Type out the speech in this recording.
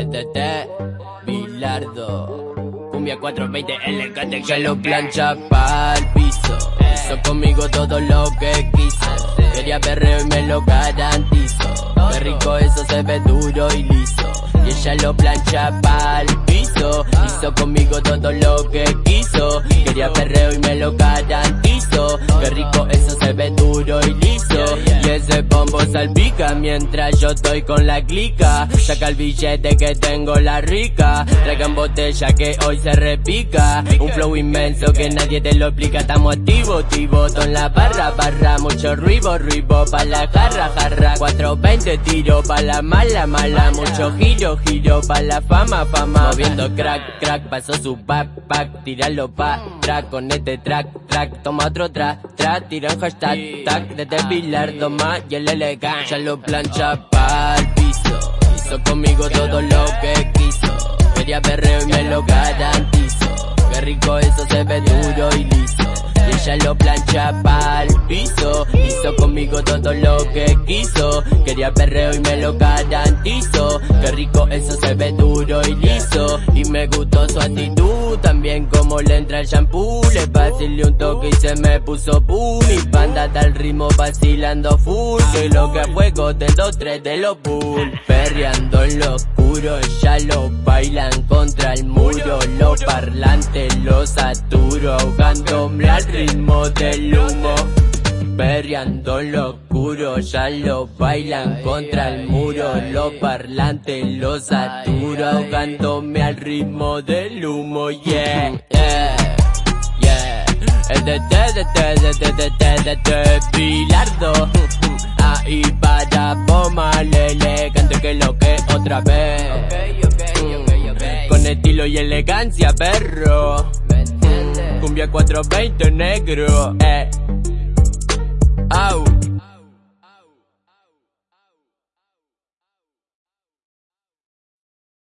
TTT, Bilardo. Cumbia 420, elegante que lo plancha pa'l piso. Hizo conmigo todo lo que quiso. Quería perreo y me lo garantizo. Qué rico eso se ve duro y liso. Y ella lo plancha pa'l piso. Hizo conmigo todo lo que quiso. Quería perreo y me lo garantizo. Qué rico eso se ve duro y liso. Y ese bombo salpica mientras yo estoy con la clica. Saca el billete que tengo la rica. Traigan botella que hoy se repica. Un flow inmenso que nadie te lo explica. Estamos activos, activos en la barra, barra. Mucho ruido, ruido pa' la jarra, jarra. 420 tiro pa' la mala, mala. Mucho giro, giro pa' la fama, fama. Moviendo crack, crack, pasó su backpack. Tíralo pa' track con este track, track. Toma otro track, track. Tira un hashtag, tag. Desde Bilardo más y el elegante. Ya lo plancha pa'l piso. Hizo conmigo todo lo que quiso. Quería perreo y me lo garantizo. Qué rico eso se ve duro y liso. Y ella lo plancha pa'l piso. Hizo conmigo todo lo que quiso. Quería perreo y me lo garantizo. Qué rico eso se ve duro y liso. Y me gustó su actitud. También como le entra el shampoo. Le vacilé un toque y se me puso boom. Y banda al ritmo vacilando full. Que lo que a fuego de dos, tres de los bull. Perreando en lo oscuro. Ya lo bailan contra el muro. Los parlantes los saturo. Ahogándome al ritmo del humo. Perreando en lo ya lo bailan contra el muro. Los parlantes los saturo, ahogándome al ritmo del humo. Yeah, yeah, yeah. Ahí para Poma, lele, cante que lo que otra vez. Con estilo y elegancia, perro. Cumbia 420 negro, eh.